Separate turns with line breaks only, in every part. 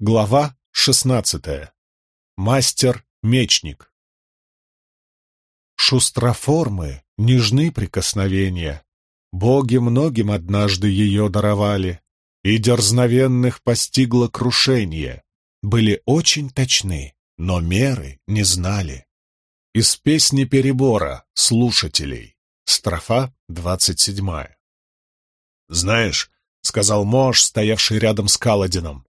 Глава шестнадцатая. Мастер-мечник. Шустроформы, нежны прикосновения. Боги многим однажды ее даровали, и дерзновенных постигло крушение. Были очень точны, но меры не знали. Из песни перебора слушателей. Строфа двадцать седьмая. «Знаешь», — сказал Мош, стоявший рядом с Каладином,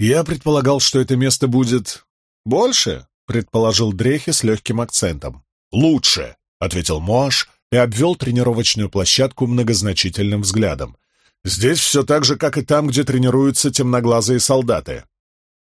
«я предполагал, что это место будет больше», — предположил Дрехи с легким акцентом. «Лучше», — ответил Мош и обвел тренировочную площадку многозначительным взглядом. «Здесь все так же, как и там, где тренируются темноглазые солдаты».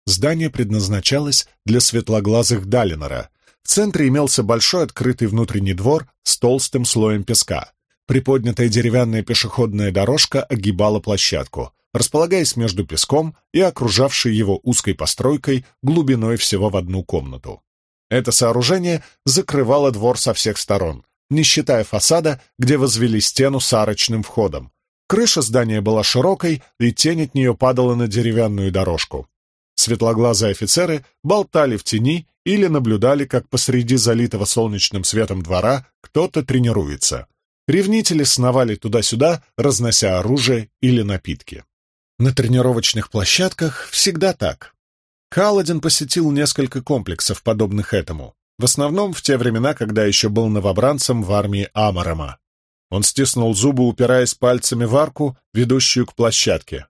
Здание предназначалось для светлоглазых Далинора. В центре имелся большой открытый внутренний двор с толстым слоем песка. Приподнятая деревянная пешеходная дорожка огибала площадку, располагаясь между песком и окружавшей его узкой постройкой глубиной всего в одну комнату. Это сооружение закрывало двор со всех сторон, не считая фасада, где возвели стену с арочным входом. Крыша здания была широкой, и тень от нее падала на деревянную дорожку. Светлоглазые офицеры болтали в тени или наблюдали, как посреди залитого солнечным светом двора кто-то тренируется. Ревнители сновали туда-сюда, разнося оружие или напитки. На тренировочных площадках всегда так. Каладин посетил несколько комплексов, подобных этому, в основном в те времена, когда еще был новобранцем в армии Амарама. Он стиснул зубы, упираясь пальцами в арку, ведущую к площадке.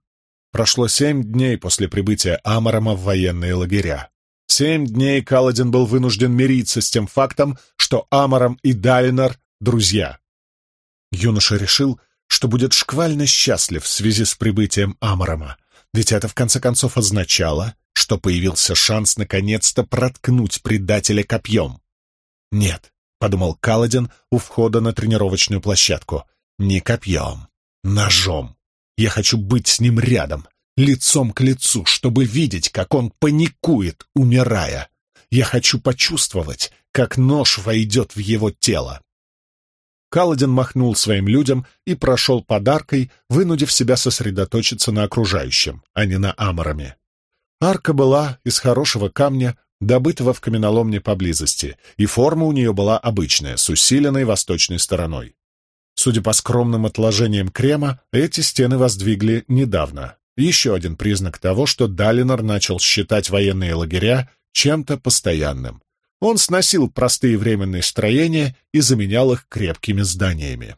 Прошло семь дней после прибытия Амарама в военные лагеря. Семь дней Каладин был вынужден мириться с тем фактом, что Амарам и Дайнер — друзья. Юноша решил, что будет шквально счастлив в связи с прибытием Амарама, ведь это в конце концов означало, что появился шанс наконец-то проткнуть предателя копьем. «Нет», — подумал Каладин у входа на тренировочную площадку, — «не копьем, ножом. Я хочу быть с ним рядом, лицом к лицу, чтобы видеть, как он паникует, умирая. Я хочу почувствовать, как нож войдет в его тело. Каладин махнул своим людям и прошел подаркой, вынудив себя сосредоточиться на окружающем, а не на аморами. Арка была из хорошего камня, добытого в каменоломне поблизости, и форма у нее была обычная, с усиленной восточной стороной. Судя по скромным отложениям крема, эти стены воздвигли недавно. Еще один признак того, что Далинор начал считать военные лагеря чем-то постоянным. Он сносил простые временные строения и заменял их крепкими зданиями.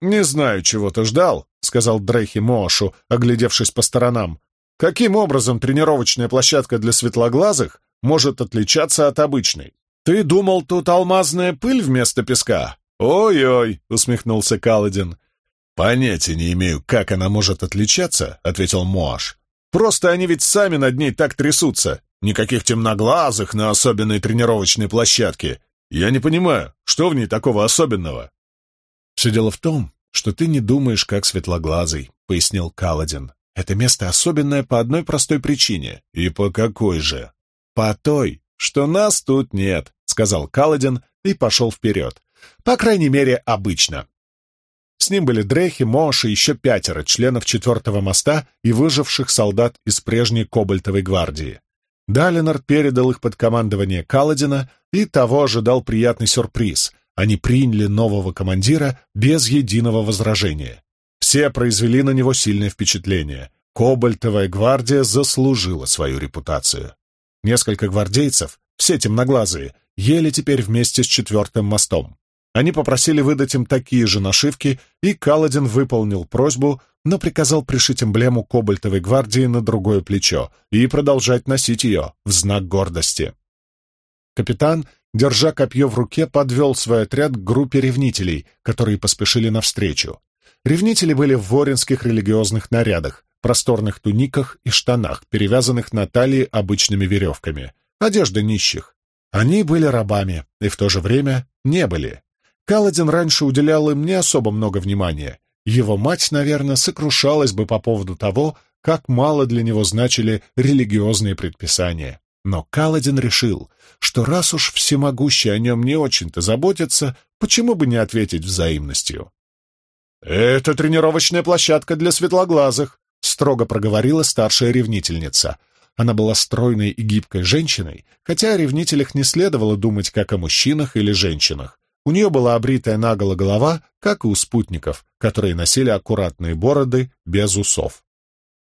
«Не знаю, чего ты ждал», — сказал Дрейхи Мошу, оглядевшись по сторонам. «Каким образом тренировочная площадка для светлоглазых может отличаться от обычной? Ты думал, тут алмазная пыль вместо песка?» «Ой-ой», — усмехнулся Каладин. «Понятия не имею, как она может отличаться», — ответил Моаш. «Просто они ведь сами над ней так трясутся. Никаких темноглазых на особенной тренировочной площадке. Я не понимаю, что в ней такого особенного?» «Все дело в том, что ты не думаешь, как светлоглазый», — пояснил Каладин. «Это место особенное по одной простой причине. И по какой же?» «По той, что нас тут нет», — сказал Каладин и пошел вперед. «По крайней мере, обычно». С ним были Дрехи, Мош и еще пятеро членов четвертого моста и выживших солдат из прежней Кобальтовой гвардии. Далинор передал их под командование Каладина, и того ожидал приятный сюрприз. Они приняли нового командира без единого возражения. Все произвели на него сильное впечатление. Кобальтовая гвардия заслужила свою репутацию. Несколько гвардейцев, все темноглазые, ели теперь вместе с четвертым мостом. Они попросили выдать им такие же нашивки, и Каладин выполнил просьбу, но приказал пришить эмблему Кобальтовой гвардии на другое плечо и продолжать носить ее в знак гордости. Капитан, держа копье в руке, подвел свой отряд к группе ревнителей, которые поспешили навстречу. Ревнители были в воринских религиозных нарядах, просторных туниках и штанах, перевязанных на талии обычными веревками. Одежда нищих. Они были рабами и в то же время не были. Каладин раньше уделял им не особо много внимания, его мать, наверное, сокрушалась бы по поводу того, как мало для него значили религиозные предписания. Но Каладин решил, что раз уж всемогущий о нем не очень-то заботится, почему бы не ответить взаимностью? «Это тренировочная площадка для светлоглазых», строго проговорила старшая ревнительница. Она была стройной и гибкой женщиной, хотя о ревнителях не следовало думать как о мужчинах или женщинах. У нее была обритая наголо голова, как и у спутников, которые носили аккуратные бороды без усов.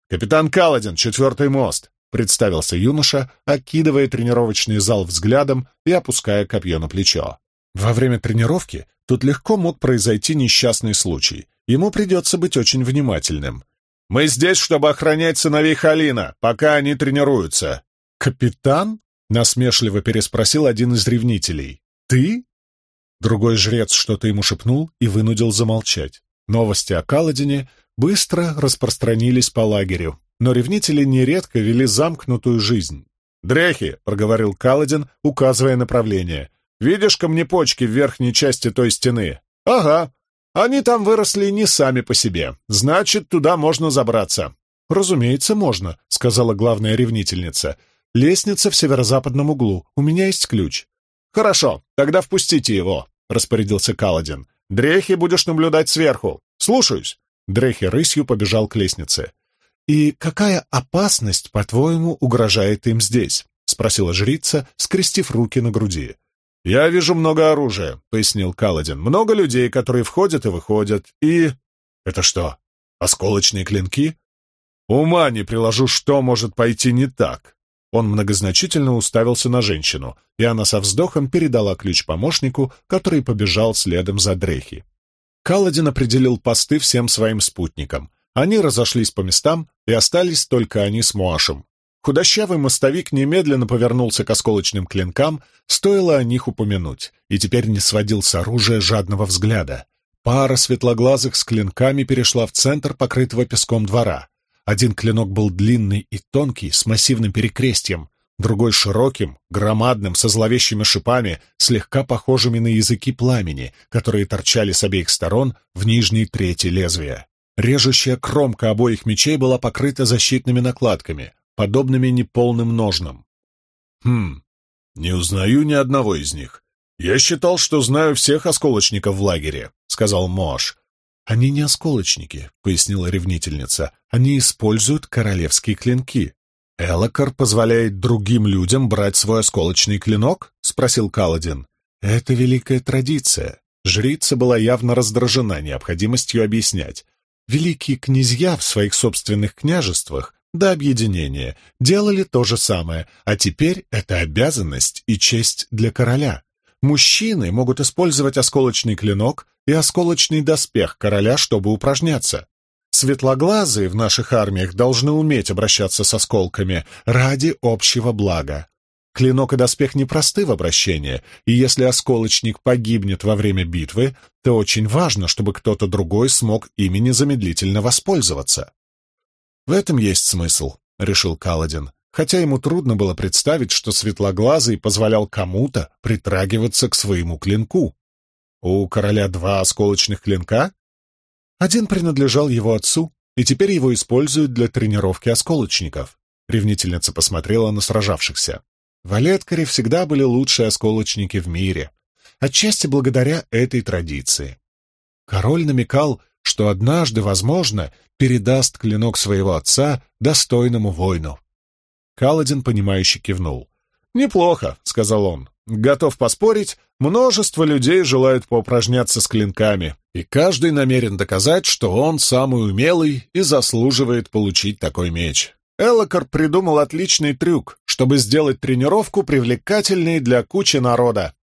«Капитан Каладин, четвертый мост!» — представился юноша, окидывая тренировочный зал взглядом и опуская копье на плечо. Во время тренировки тут легко мог произойти несчастный случай. Ему придется быть очень внимательным. «Мы здесь, чтобы охранять сыновей Халина, пока они тренируются». «Капитан?» — насмешливо переспросил один из ревнителей. «Ты?» Другой жрец что-то ему шепнул и вынудил замолчать. Новости о Каладине быстро распространились по лагерю, но ревнители нередко вели замкнутую жизнь. «Дрехи!» — проговорил Каладин, указывая направление. «Видишь камнепочки в верхней части той стены?» «Ага. Они там выросли не сами по себе. Значит, туда можно забраться». «Разумеется, можно», — сказала главная ревнительница. «Лестница в северо-западном углу. У меня есть ключ». «Хорошо, тогда впустите его», — распорядился Каладин. «Дрехи будешь наблюдать сверху. Слушаюсь». Дрехи рысью побежал к лестнице. «И какая опасность, по-твоему, угрожает им здесь?» — спросила жрица, скрестив руки на груди. «Я вижу много оружия», — пояснил Каладин. «Много людей, которые входят и выходят. И...» «Это что, осколочные клинки?» «Ума не приложу, что может пойти не так». Он многозначительно уставился на женщину, и она со вздохом передала ключ помощнику, который побежал следом за Дрехи. Каладин определил посты всем своим спутникам. Они разошлись по местам, и остались только они с Муашем. Худощавый мостовик немедленно повернулся к осколочным клинкам, стоило о них упомянуть, и теперь не сводил с оружия жадного взгляда. Пара светлоглазых с клинками перешла в центр покрытого песком двора. Один клинок был длинный и тонкий, с массивным перекрестьем, другой широким, громадным, со зловещими шипами, слегка похожими на языки пламени, которые торчали с обеих сторон в нижней трети лезвия. Режущая кромка обоих мечей была покрыта защитными накладками, подобными неполным ножнам. «Хм, не узнаю ни одного из них. Я считал, что знаю всех осколочников в лагере», — сказал Мош. «Они не осколочники», — пояснила ревнительница. «Они используют королевские клинки. «Элокар позволяет другим людям брать свой осколочный клинок?» — спросил Каладин. «Это великая традиция». Жрица была явно раздражена необходимостью объяснять. Великие князья в своих собственных княжествах до объединения делали то же самое, а теперь это обязанность и честь для короля. Мужчины могут использовать осколочный клинок и осколочный доспех короля, чтобы упражняться. Светлоглазые в наших армиях должны уметь обращаться с осколками ради общего блага. Клинок и доспех непросты в обращении, и если осколочник погибнет во время битвы, то очень важно, чтобы кто-то другой смог ими незамедлительно воспользоваться. «В этом есть смысл», — решил Каладин, хотя ему трудно было представить, что Светлоглазый позволял кому-то притрагиваться к своему клинку. «У короля два осколочных клинка?» Один принадлежал его отцу, и теперь его используют для тренировки осколочников. Ревнительница посмотрела на сражавшихся. В Олеткаре всегда были лучшие осколочники в мире, отчасти благодаря этой традиции. Король намекал, что однажды, возможно, передаст клинок своего отца достойному воину. Каладин, понимающе кивнул. «Неплохо», — сказал он. «Готов поспорить, множество людей желают поупражняться с клинками, и каждый намерен доказать, что он самый умелый и заслуживает получить такой меч». Элокар придумал отличный трюк, чтобы сделать тренировку привлекательной для кучи народа.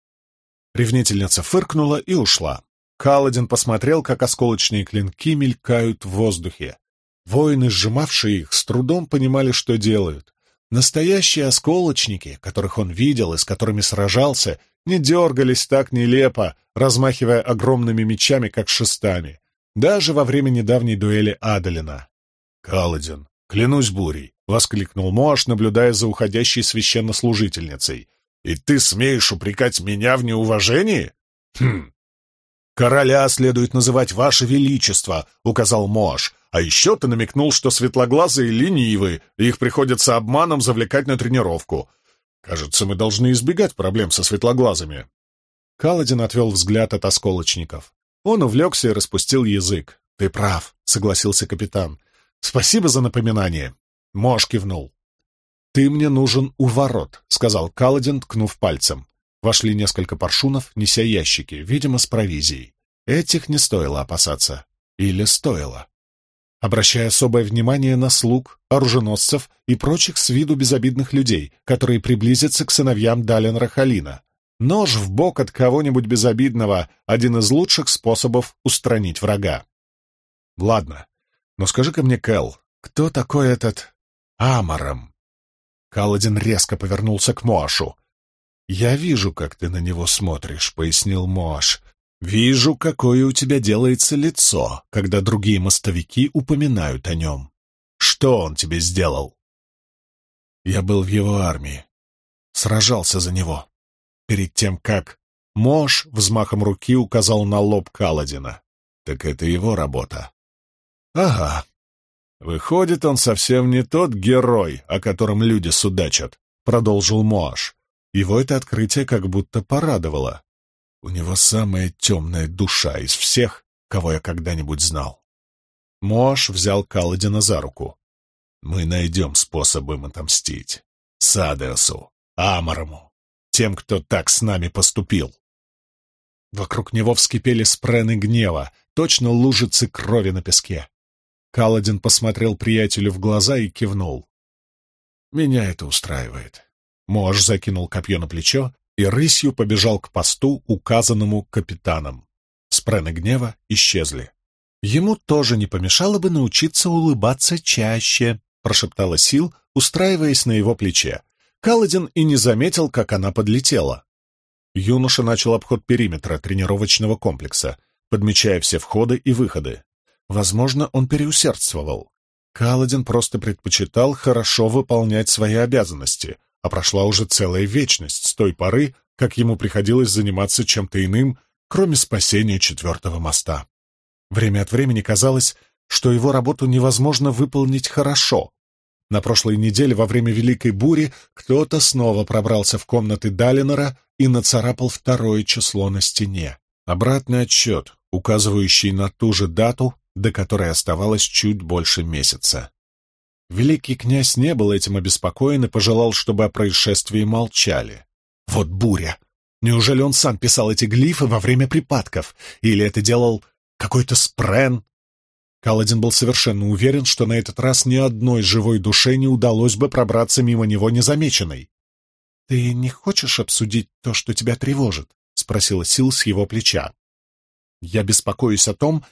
Ревнительница фыркнула и ушла. Каладин посмотрел, как осколочные клинки мелькают в воздухе. Воины, сжимавшие их, с трудом понимали, что делают. Настоящие осколочники, которых он видел и с которыми сражался, не дергались так нелепо, размахивая огромными мечами, как шестами, даже во время недавней дуэли Адалина. «Каладин, клянусь бурей!» — воскликнул Моаш, наблюдая за уходящей священнослужительницей. «И ты смеешь упрекать меня в неуважении?» «Хм, «Короля следует называть Ваше Величество», — указал Мош. «А еще ты намекнул, что светлоглазые ленивы, и их приходится обманом завлекать на тренировку. Кажется, мы должны избегать проблем со светлоглазыми». Каладин отвел взгляд от осколочников. Он увлекся и распустил язык. «Ты прав», — согласился капитан. Спасибо за напоминание. Мош кивнул. «Ты мне нужен у ворот», — сказал Каладин, ткнув пальцем. Вошли несколько паршунов, неся ящики, видимо, с провизией. Этих не стоило опасаться. Или стоило? Обращая особое внимание на слуг, оруженосцев и прочих с виду безобидных людей, которые приблизятся к сыновьям Дален Рахалина. Нож в бок от кого-нибудь безобидного — один из лучших способов устранить врага. Ладно, но скажи-ка мне, Кэл, кто такой этот Амаром? Каладин резко повернулся к Моашу. «Я вижу, как ты на него смотришь», — пояснил Моаш. «Вижу, какое у тебя делается лицо, когда другие мостовики упоминают о нем. Что он тебе сделал?» «Я был в его армии. Сражался за него. Перед тем, как...» Мош взмахом руки указал на лоб Каладина. «Так это его работа». «Ага. Выходит, он совсем не тот герой, о котором люди судачат», — продолжил Моаш. Его это открытие как будто порадовало. У него самая темная душа из всех, кого я когда-нибудь знал. Мош взял Каладина за руку. «Мы найдем способ им отомстить. Садеосу, Амарому, тем, кто так с нами поступил». Вокруг него вскипели спрены гнева, точно лужицы крови на песке. Каладин посмотрел приятелю в глаза и кивнул. «Меня это устраивает. Мож закинул копье на плечо и рысью побежал к посту, указанному капитаном. Спрены гнева исчезли. «Ему тоже не помешало бы научиться улыбаться чаще», — прошептала Сил, устраиваясь на его плече. Каладин и не заметил, как она подлетела. Юноша начал обход периметра тренировочного комплекса, подмечая все входы и выходы. Возможно, он переусердствовал. Каладин просто предпочитал хорошо выполнять свои обязанности, а прошла уже целая вечность с той поры, как ему приходилось заниматься чем-то иным, кроме спасения четвертого моста. Время от времени казалось, что его работу невозможно выполнить хорошо. На прошлой неделе во время Великой Бури кто-то снова пробрался в комнаты Далинора и нацарапал второе число на стене. Обратный отсчет, указывающий на ту же дату, до которой оставалось чуть больше месяца. Великий князь не был этим обеспокоен и пожелал, чтобы о происшествии молчали. Вот буря! Неужели он сам писал эти глифы во время припадков? Или это делал какой-то спрен? Каладин был совершенно уверен, что на этот раз ни одной живой душе не удалось бы пробраться мимо него незамеченной. «Ты не хочешь обсудить то, что тебя тревожит?» — спросила Сил с его плеча. «Я беспокоюсь о том,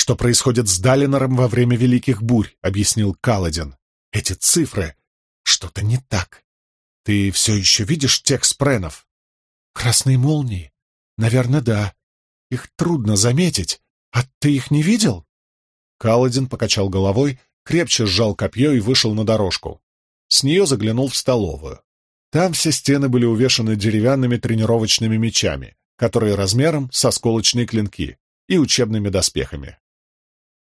что происходит с Далинором во время Великих Бурь», — объяснил Каладин. «Эти цифры... Что-то не так. Ты все еще видишь текст пренов?» «Красные молнии? Наверное, да. Их трудно заметить. А ты их не видел?» Каладин покачал головой, крепче сжал копье и вышел на дорожку. С нее заглянул в столовую. Там все стены были увешаны деревянными тренировочными мечами, которые размером со сколочные клинки, и учебными доспехами.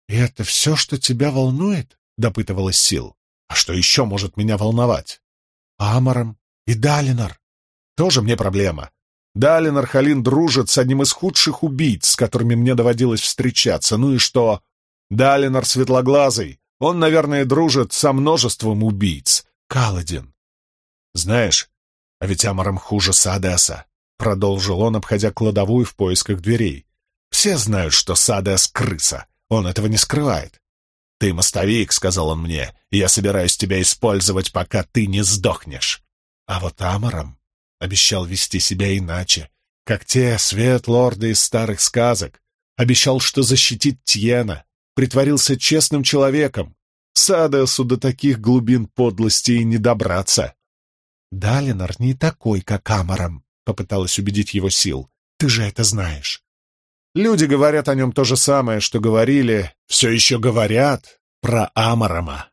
«И это все, что тебя волнует?» — допытывалась Сил. «А что еще может меня волновать?» «Амаром и Далинор. Тоже мне проблема. Далинор Халин дружит с одним из худших убийц, с которыми мне доводилось встречаться. Ну и что? Далинор светлоглазый. Он, наверное, дружит со множеством убийц. Каладин. Знаешь, а ведь Амаром хуже Саадеса. Продолжил он, обходя кладовую в поисках дверей. Все знают, что Саадес — крыса. Он этого не скрывает. «Ты мостовик», — сказал он мне, — «и я собираюсь тебя использовать, пока ты не сдохнешь». А вот Амором обещал вести себя иначе, как те свет-лорды из старых сказок. Обещал, что защитит Тьена, притворился честным человеком. Садесу до таких глубин подлости и не добраться. «Далинор не такой, как Амором», — попыталась убедить его сил. «Ты же это знаешь». Люди говорят о нем то же самое, что говорили, все еще говорят про Амарама.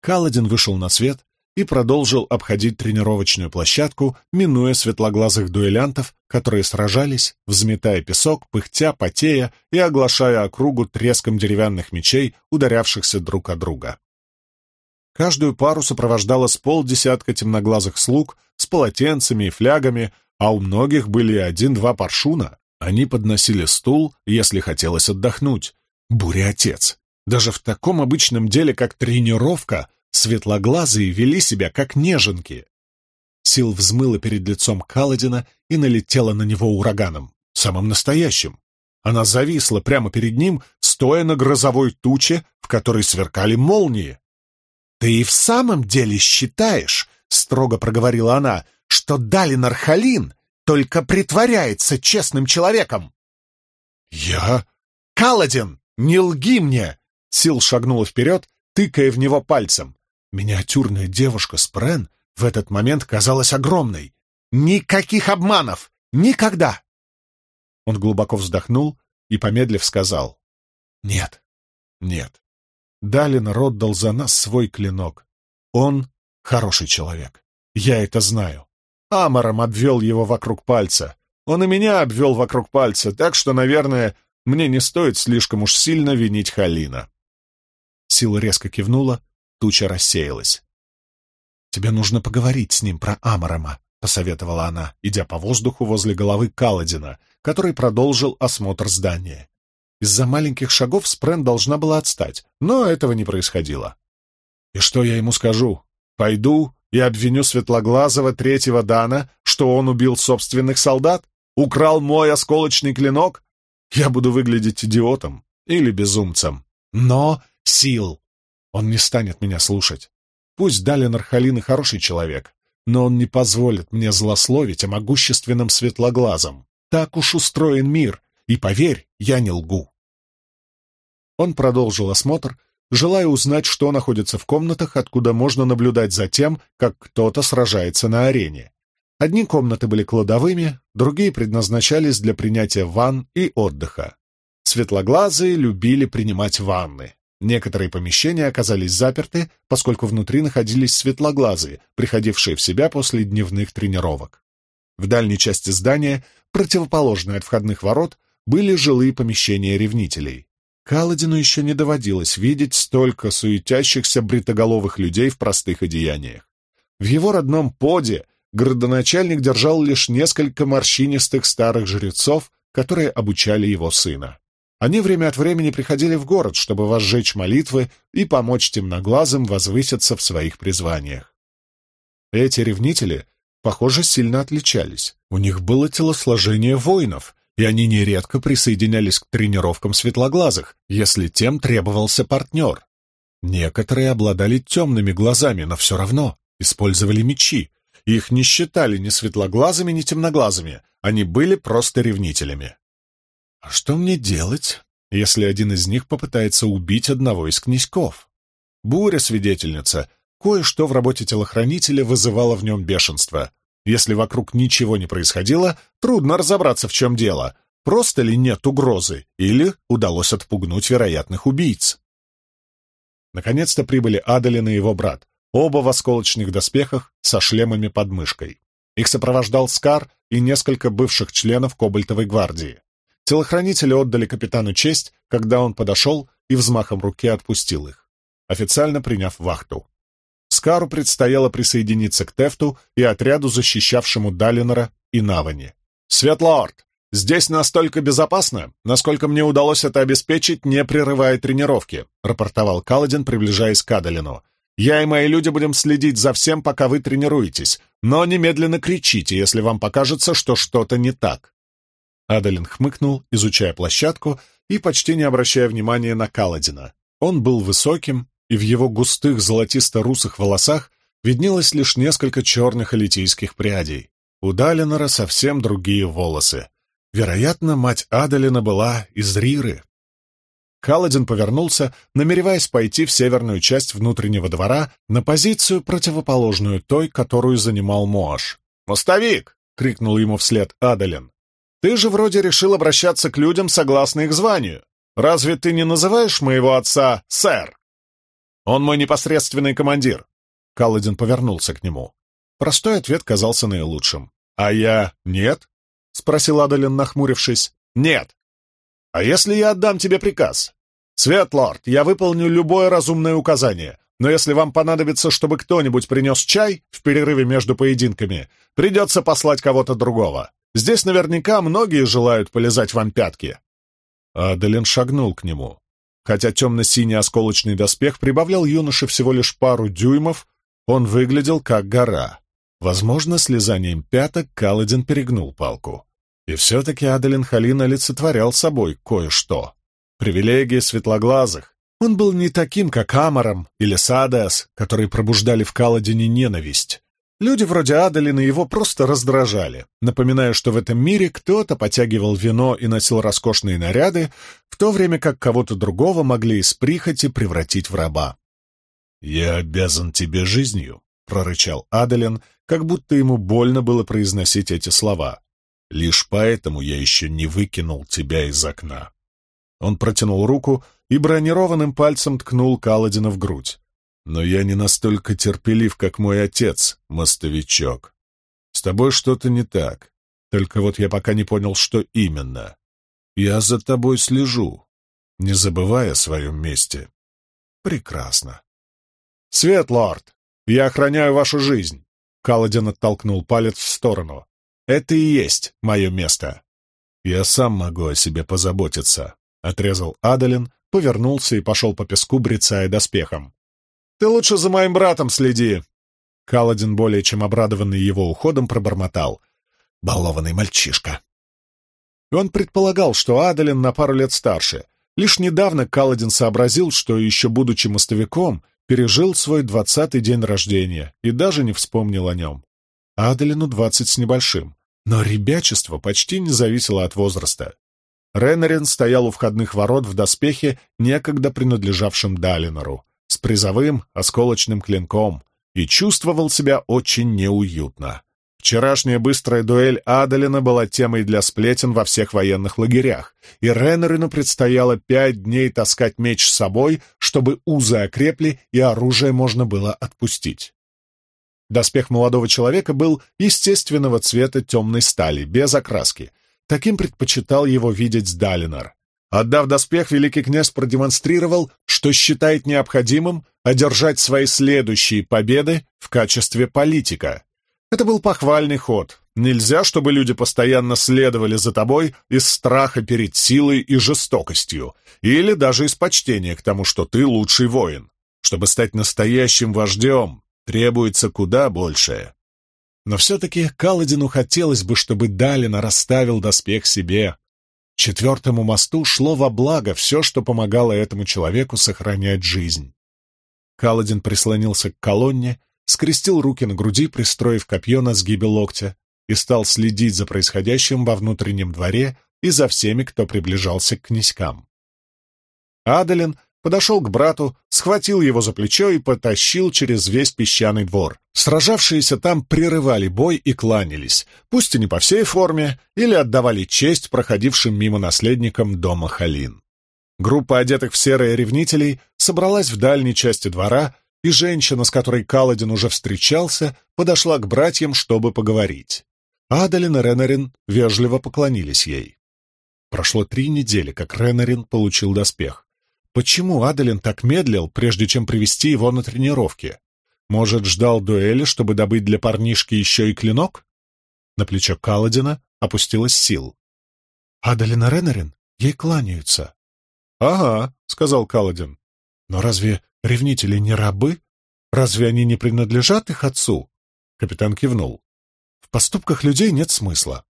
Каладин вышел на свет и продолжил обходить тренировочную площадку, минуя светлоглазых дуэлянтов, которые сражались, взметая песок, пыхтя, потея и оглашая округу треском деревянных мечей, ударявшихся друг о друга. Каждую пару сопровождало с полдесятка темноглазых слуг с полотенцами и флягами, а у многих были один-два паршуна. Они подносили стул, если хотелось отдохнуть. Буря-отец. Даже в таком обычном деле, как тренировка, светлоглазые вели себя как неженки. Сил взмыла перед лицом Каладина и налетела на него ураганом, самым настоящим. Она зависла прямо перед ним, стоя на грозовой туче, в которой сверкали молнии. «Ты и в самом деле считаешь, — строго проговорила она, — что Далин Архалин только притворяется честным человеком?» «Я...» «Каладин, не лги мне!» Сил шагнула вперед, тыкая в него пальцем. Миниатюрная девушка Спрен в этот момент казалась огромной. «Никаких обманов! Никогда!» Он глубоко вздохнул и, помедлив, сказал. «Нет, нет. Далин отдал за нас свой клинок. Он хороший человек. Я это знаю. Амором обвел его вокруг пальца. Он и меня обвел вокруг пальца, так что, наверное, мне не стоит слишком уж сильно винить Халина». Сила резко кивнула, туча рассеялась. «Тебе нужно поговорить с ним про Амарама», — посоветовала она, идя по воздуху возле головы Каладина, который продолжил осмотр здания. Из-за маленьких шагов Спрен должна была отстать, но этого не происходило. «И что я ему скажу? Пойду и обвиню Светлоглазого третьего Дана, что он убил собственных солдат? Украл мой осколочный клинок? Я буду выглядеть идиотом или безумцем. Но сил! Он не станет меня слушать. Пусть Далин Архалин и хороший человек, но он не позволит мне злословить о могущественном светлоглазом. Так уж устроен мир, и, поверь, я не лгу. Он продолжил осмотр, желая узнать, что находится в комнатах, откуда можно наблюдать за тем, как кто-то сражается на арене. Одни комнаты были кладовыми, другие предназначались для принятия ванн и отдыха. Светлоглазые любили принимать ванны. Некоторые помещения оказались заперты, поскольку внутри находились светлоглазые, приходившие в себя после дневных тренировок. В дальней части здания, противоположной от входных ворот, были жилые помещения ревнителей. Каладину еще не доводилось видеть столько суетящихся бритоголовых людей в простых одеяниях. В его родном поде городоначальник держал лишь несколько морщинистых старых жрецов, которые обучали его сына. Они время от времени приходили в город, чтобы возжечь молитвы и помочь темноглазым возвыситься в своих призваниях. Эти ревнители похоже, сильно отличались. У них было телосложение воинов, и они нередко присоединялись к тренировкам светлоглазых, если тем требовался партнер. Некоторые обладали темными глазами, но все равно использовали мечи. Их не считали ни светлоглазыми, ни темноглазыми, они были просто ревнителями. А что мне делать, если один из них попытается убить одного из князьков? Буря-свидетельница Кое-что в работе телохранителя вызывало в нем бешенство. Если вокруг ничего не происходило, трудно разобраться, в чем дело. Просто ли нет угрозы, или удалось отпугнуть вероятных убийц. Наконец-то прибыли Адалин и его брат, оба в осколочных доспехах со шлемами под мышкой. Их сопровождал Скар и несколько бывших членов Кобальтовой гвардии. Телохранители отдали капитану честь, когда он подошел и взмахом руки отпустил их, официально приняв вахту. Скару предстояло присоединиться к Тефту и отряду, защищавшему Далинора и Навани. «Светлорд, здесь настолько безопасно, насколько мне удалось это обеспечить, не прерывая тренировки», рапортовал Каладин, приближаясь к Адалину. «Я и мои люди будем следить за всем, пока вы тренируетесь, но немедленно кричите, если вам покажется, что что-то не так». Адалин хмыкнул, изучая площадку и почти не обращая внимания на Каладина. Он был высоким, и в его густых золотисто-русых волосах виднелось лишь несколько черных элитийских прядей. У Далинора совсем другие волосы. Вероятно, мать Адалина была из Риры. Каладин повернулся, намереваясь пойти в северную часть внутреннего двора на позицию, противоположную той, которую занимал Моаш. «Мостовик!» — крикнул ему вслед Адалин. «Ты же вроде решил обращаться к людям согласно их званию. Разве ты не называешь моего отца сэр?» Он мой непосредственный командир. Каладин повернулся к нему. Простой ответ казался наилучшим. «А я нет?» — спросил Адалин, нахмурившись. «Нет. А если я отдам тебе приказ? Светлорд, я выполню любое разумное указание, но если вам понадобится, чтобы кто-нибудь принес чай в перерыве между поединками, придется послать кого-то другого. Здесь наверняка многие желают полезать вам пятки». Адалин шагнул к нему. Хотя темно-синий осколочный доспех прибавлял юноше всего лишь пару дюймов, он выглядел как гора. Возможно, слезанием пяток Каладин перегнул палку. И все-таки Аделин Халин олицетворял собой кое-что. Привилегии светлоглазых. Он был не таким, как Амаром или Садеас, которые пробуждали в Каладине ненависть. Люди вроде Аделина его просто раздражали, напоминая, что в этом мире кто-то потягивал вино и носил роскошные наряды, в то время как кого-то другого могли из прихоти превратить в раба. «Я обязан тебе жизнью», — прорычал Аделин, как будто ему больно было произносить эти слова. «Лишь поэтому я еще не выкинул тебя из окна». Он протянул руку и бронированным пальцем ткнул Каладина в грудь. Но я не настолько терпелив, как мой отец, мостовичок. С тобой что-то не так. Только вот я пока не понял, что именно. Я за тобой слежу, не забывая о своем месте. Прекрасно. Свет, лорд, я охраняю вашу жизнь. Каладин оттолкнул палец в сторону. Это и есть мое место. Я сам могу о себе позаботиться, — отрезал Адалин, повернулся и пошел по песку, брецая доспехом. «Ты лучше за моим братом следи!» Каладин, более чем обрадованный его уходом, пробормотал. «Балованный мальчишка!» Он предполагал, что Адалин на пару лет старше. Лишь недавно Каладин сообразил, что, еще будучи мостовиком, пережил свой двадцатый день рождения и даже не вспомнил о нем. Адалину двадцать с небольшим, но ребячество почти не зависело от возраста. Реннерин стоял у входных ворот в доспехе, некогда принадлежавшем Далинору с призовым осколочным клинком и чувствовал себя очень неуютно. Вчерашняя быстрая дуэль Адалина была темой для сплетен во всех военных лагерях, и Реннерину предстояло пять дней таскать меч с собой, чтобы узы окрепли и оружие можно было отпустить. Доспех молодого человека был естественного цвета темной стали, без окраски. Таким предпочитал его видеть Далинор. Отдав доспех, великий князь продемонстрировал, что считает необходимым одержать свои следующие победы в качестве политика. Это был похвальный ход. Нельзя, чтобы люди постоянно следовали за тобой из страха перед силой и жестокостью, или даже из почтения к тому, что ты лучший воин. Чтобы стать настоящим вождем, требуется куда большее. Но все-таки Каладину хотелось бы, чтобы Далина расставил доспех себе, Четвертому мосту шло во благо все, что помогало этому человеку сохранять жизнь. Каладин прислонился к колонне, скрестил руки на груди, пристроив копье на сгибе локтя, и стал следить за происходящим во внутреннем дворе и за всеми, кто приближался к князькам. Адалин подошел к брату, схватил его за плечо и потащил через весь песчаный двор. Сражавшиеся там прерывали бой и кланялись, пусть и не по всей форме, или отдавали честь проходившим мимо наследникам дома Халин. Группа одетых в серые ревнителей собралась в дальней части двора, и женщина, с которой Каладин уже встречался, подошла к братьям, чтобы поговорить. Адалин и Ренарин вежливо поклонились ей. Прошло три недели, как Ренарин получил доспех. Почему Адалин так медлил, прежде чем привести его на тренировки? Может, ждал дуэли, чтобы добыть для парнишки еще и клинок? На плечо Каладина опустилась сил. «Адалин и Ренарин ей кланяются». «Ага», — сказал Каладин. «Но разве ревнители не рабы? Разве они не принадлежат их отцу?» Капитан кивнул. «В поступках людей нет смысла.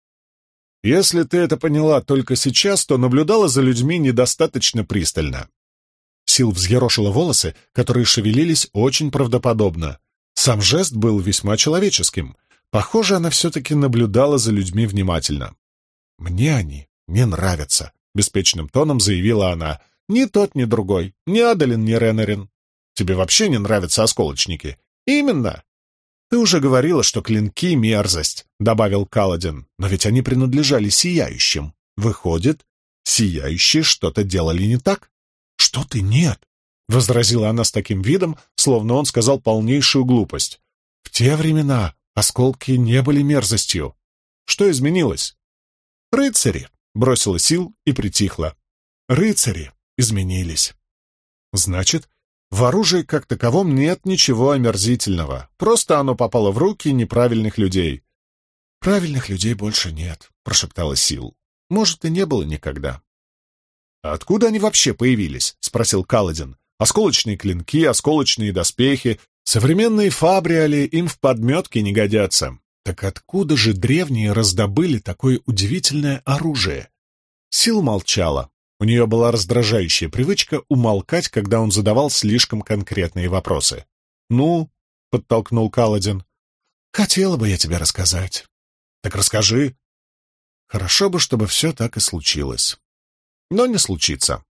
Если ты это поняла только сейчас, то наблюдала за людьми недостаточно пристально. Сил взъерошила волосы, которые шевелились очень правдоподобно. Сам жест был весьма человеческим. Похоже, она все-таки наблюдала за людьми внимательно. «Мне они не нравятся», — беспечным тоном заявила она. «Ни тот, ни другой, ни Адалин, ни Ренарин. Тебе вообще не нравятся осколочники?» «Именно!» «Ты уже говорила, что клинки — мерзость», — добавил Каладин. «Но ведь они принадлежали сияющим. Выходит, сияющие что-то делали не так?» «Что ты, нет?» — возразила она с таким видом, словно он сказал полнейшую глупость. «В те времена осколки не были мерзостью. Что изменилось?» «Рыцари!» — бросила сил и притихла. «Рыцари изменились». «Значит, в оружии как таковом нет ничего омерзительного, просто оно попало в руки неправильных людей». «Правильных людей больше нет», — прошептала Сил. «Может, и не было никогда». «А откуда они вообще появились?» — спросил Каладин. «Осколочные клинки, осколочные доспехи. Современные фабриали им в подметке не годятся. Так откуда же древние раздобыли такое удивительное оружие?» Сил молчала. У нее была раздражающая привычка умолкать, когда он задавал слишком конкретные вопросы. «Ну?» — подтолкнул Каладин. «Хотела бы я тебе рассказать». «Так расскажи». «Хорошо бы, чтобы все так и случилось». «Но не случится».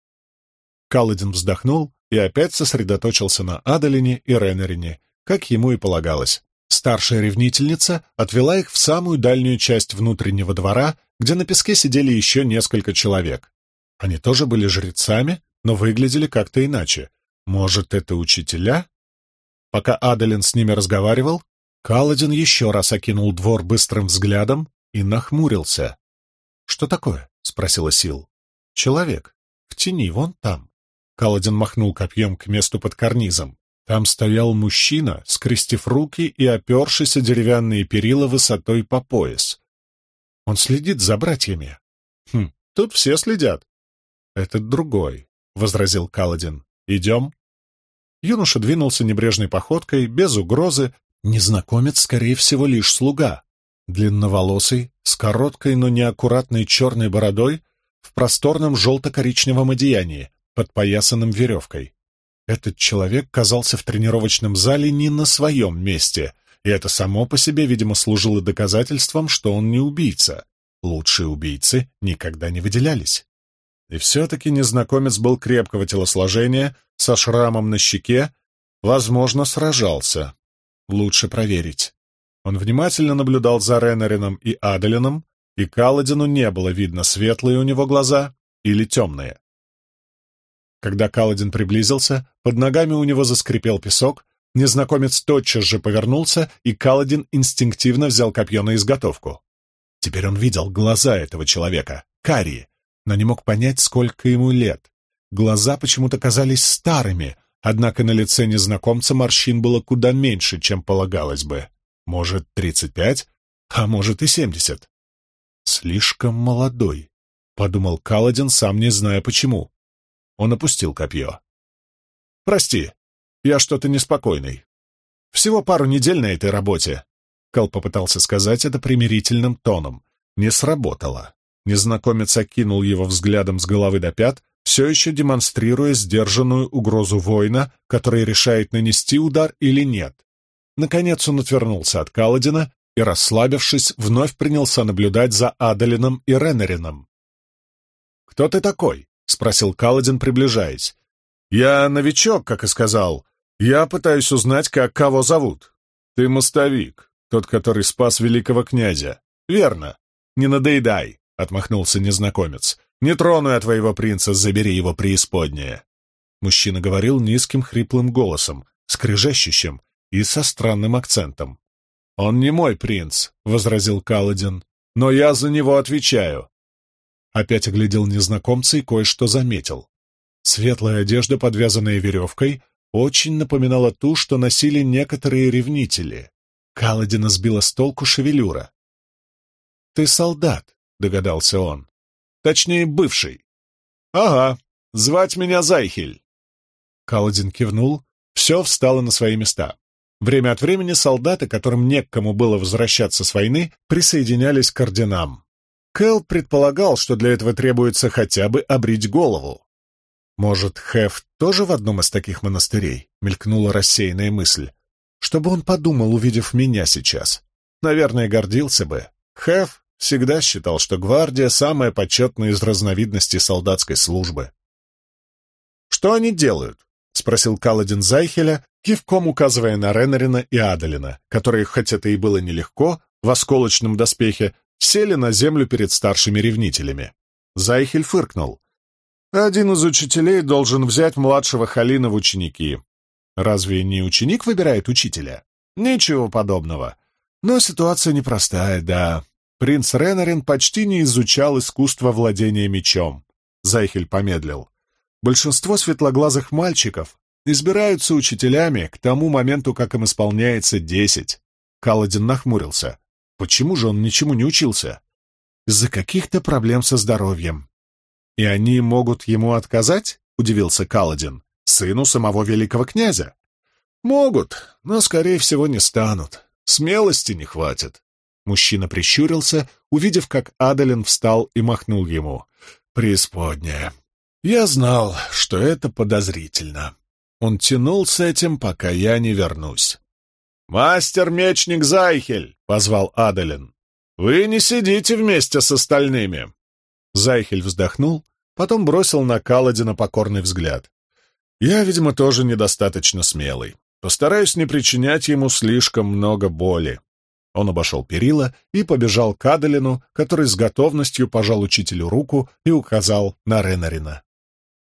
Каладин вздохнул и опять сосредоточился на Адалине и Ренерине, как ему и полагалось. Старшая ревнительница отвела их в самую дальнюю часть внутреннего двора, где на песке сидели еще несколько человек. Они тоже были жрецами, но выглядели как-то иначе. Может, это учителя? Пока Адалин с ними разговаривал, Каладин еще раз окинул двор быстрым взглядом и нахмурился. «Что такое?» — спросила Сил. «Человек. В тени, вон там». Каладин махнул копьем к месту под карнизом. Там стоял мужчина, скрестив руки и опершись о деревянные перила высотой по пояс. Он следит за братьями. Хм, тут все следят. «Этот другой», — возразил Каладин. «Идем?» Юноша двинулся небрежной походкой, без угрозы. Незнакомец, скорее всего, лишь слуга. Длинноволосый, с короткой, но неаккуратной черной бородой, в просторном желто-коричневом одеянии, подпоясанном веревкой. Этот человек казался в тренировочном зале не на своем месте, и это само по себе, видимо, служило доказательством, что он не убийца. Лучшие убийцы никогда не выделялись. И все-таки незнакомец был крепкого телосложения, со шрамом на щеке, возможно, сражался. Лучше проверить. Он внимательно наблюдал за Реннерином и Аделином, и Каладину не было видно, светлые у него глаза или темные. Когда Каладин приблизился, под ногами у него заскрипел песок, незнакомец тотчас же повернулся, и Каладин инстинктивно взял копье на изготовку. Теперь он видел глаза этого человека, карие, но не мог понять, сколько ему лет. Глаза почему-то казались старыми, однако на лице незнакомца морщин было куда меньше, чем полагалось бы. Может, тридцать пять, а может и семьдесят. «Слишком молодой», — подумал Каладин, сам не зная почему. Он опустил копье. «Прости, я что-то неспокойный. Всего пару недель на этой работе». Кал попытался сказать это примирительным тоном. Не сработало. Незнакомец окинул его взглядом с головы до пят, все еще демонстрируя сдержанную угрозу воина, который решает нанести удар или нет. Наконец он отвернулся от Каладина и, расслабившись, вновь принялся наблюдать за Адалином и Реннерином. «Кто ты такой?» — спросил Каладин, приближаясь. «Я новичок, как и сказал. Я пытаюсь узнать, как кого зовут. Ты мостовик, тот, который спас великого князя. Верно. Не надоедай. — отмахнулся незнакомец. «Не трону я твоего принца, забери его преисподнее!» Мужчина говорил низким хриплым голосом, скрежещущим и со странным акцентом. «Он не мой принц», — возразил Каладин, — «но я за него отвечаю». Опять оглядел незнакомца и кое-что заметил. Светлая одежда, подвязанная веревкой, очень напоминала ту, что носили некоторые ревнители. Каладина сбила с толку шевелюра. «Ты солдат», — догадался он. «Точнее, бывший». «Ага, звать меня Зайхель». Каладин кивнул, все встало на свои места. Время от времени солдаты, которым не к кому было возвращаться с войны, присоединялись к орденам. Кэл предполагал, что для этого требуется хотя бы обрить голову. «Может, Хеф тоже в одном из таких монастырей?» — мелькнула рассеянная мысль. «Чтобы он подумал, увидев меня сейчас. Наверное, гордился бы. Хеф Всегда считал, что гвардия — самая почетная из разновидностей солдатской службы. «Что они делают?» — спросил Каладин Зайхеля, кивком указывая на Ренарина и Адалина, которые, хоть это и было нелегко, в осколочном доспехе, сели на землю перед старшими ревнителями. Зайхель фыркнул. «Один из учителей должен взять младшего Халина в ученики. Разве не ученик выбирает учителя? Ничего подобного. Но ситуация непростая, да. Принц Ренарин почти не изучал искусство владения мечом. Зайхель помедлил. Большинство светлоглазых мальчиков избираются учителями к тому моменту, как им исполняется десять. Каладин нахмурился. Почему же он ничему не учился? Из-за каких-то проблем со здоровьем. И они могут ему отказать? — удивился Каладин. «Сыну самого великого князя». «Могут, но, скорее всего, не станут. Смелости не хватит». Мужчина прищурился, увидев, как Адалин встал и махнул ему. «Преисподняя. Я знал, что это подозрительно. Он тянул с этим, пока я не вернусь. «Мастер-мечник Зайхель!» — позвал Адалин. «Вы не сидите вместе с остальными!» Зайхель вздохнул, потом бросил на Каладина покорный взгляд. «Я, видимо, тоже недостаточно смелый. Постараюсь не причинять ему слишком много боли». Он обошел перила и побежал к Адалину, который с готовностью пожал учителю руку и указал на Ренарина.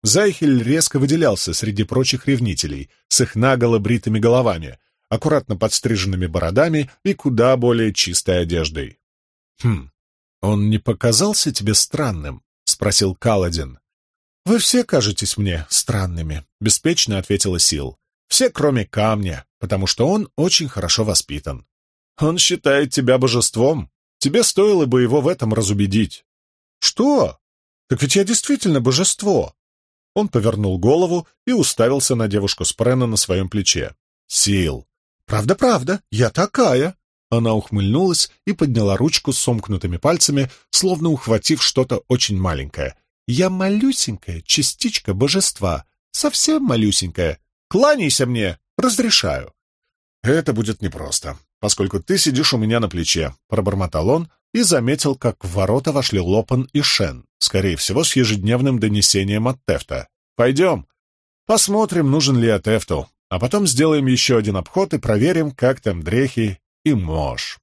Зайхель резко выделялся среди прочих ревнителей с их наголо бритыми головами, аккуратно подстриженными бородами и куда более чистой одеждой. «Хм, он не показался тебе странным?» — спросил Каладин. «Вы все кажетесь мне странными», — беспечно ответила Сил. «Все, кроме камня, потому что он очень хорошо воспитан. Он считает тебя божеством. Тебе стоило бы его в этом разубедить». «Что? Так ведь я действительно божество!» Он повернул голову и уставился на девушку Спрена на своем плече. «Сил!» «Правда-правда, я такая!» Она ухмыльнулась и подняла ручку с сомкнутыми пальцами, словно ухватив что-то очень маленькое. «Я малюсенькая частичка божества, совсем малюсенькая. Кланяйся мне, разрешаю». «Это будет непросто, поскольку ты сидишь у меня на плече», — пробормотал он и заметил, как в ворота вошли Лопан и Шен, скорее всего, с ежедневным донесением от Тефта. «Пойдем. Посмотрим, нужен ли я Тефту, а потом сделаем еще один обход и проверим, как там Дрехи и Мош».